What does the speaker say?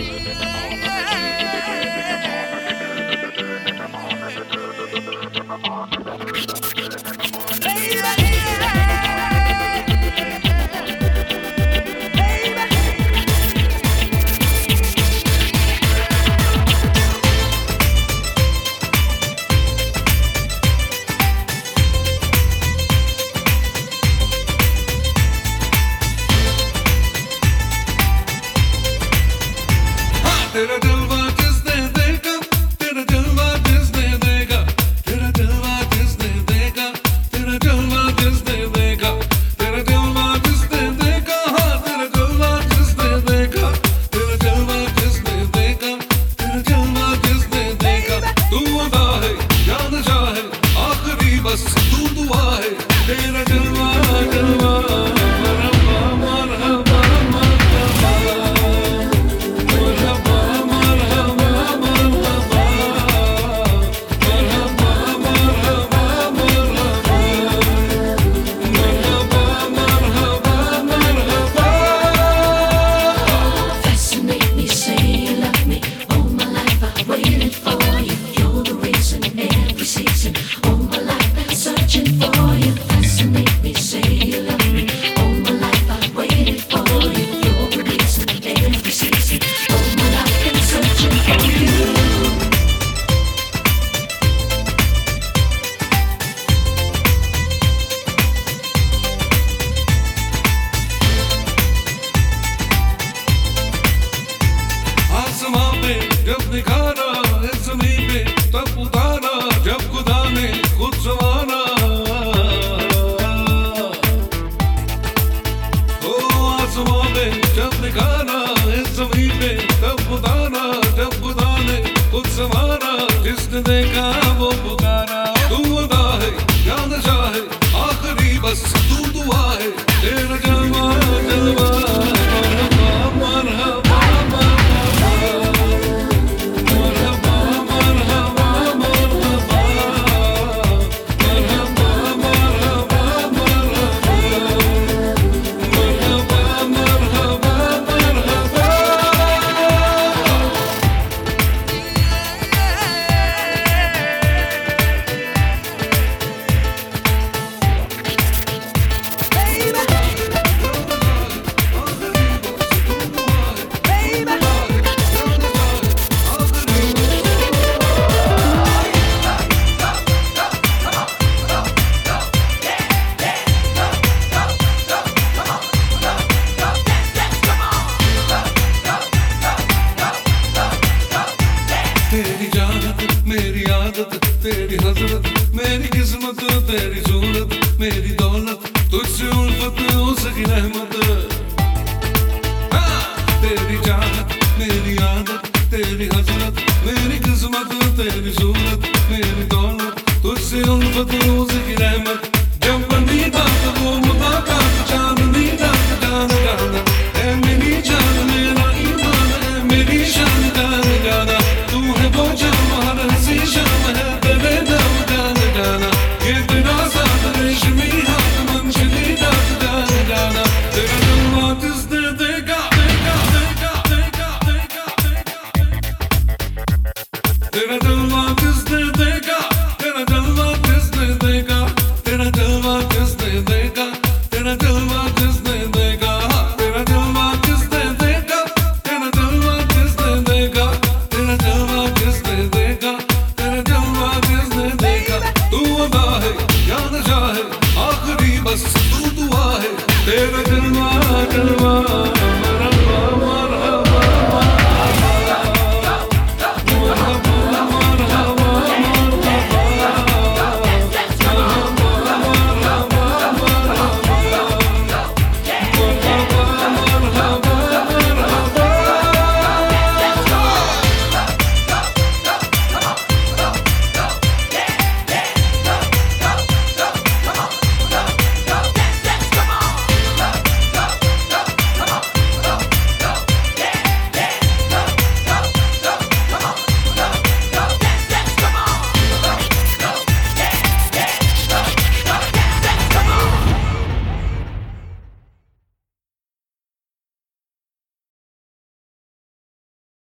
Yeah. da da da जब दिखाना इस पे तब उतारा जब खुदा ने खुद सवाना ओ, आसमां में जब दिखाना इस पे तब उतारा जब खुदा ने खुद सवाना जिसने देखा दौलत मेरी दौलत, तुझसे उल्फत में हो सकी रहमत। हाँ, तेरी चाहत, मेरी आदत, तेरी हज़रत, मेरी किस्मत, तेरी सूरत, मेरी दौलत, तुझसे उल्फत में हो सकी रहमत।